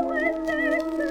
with this?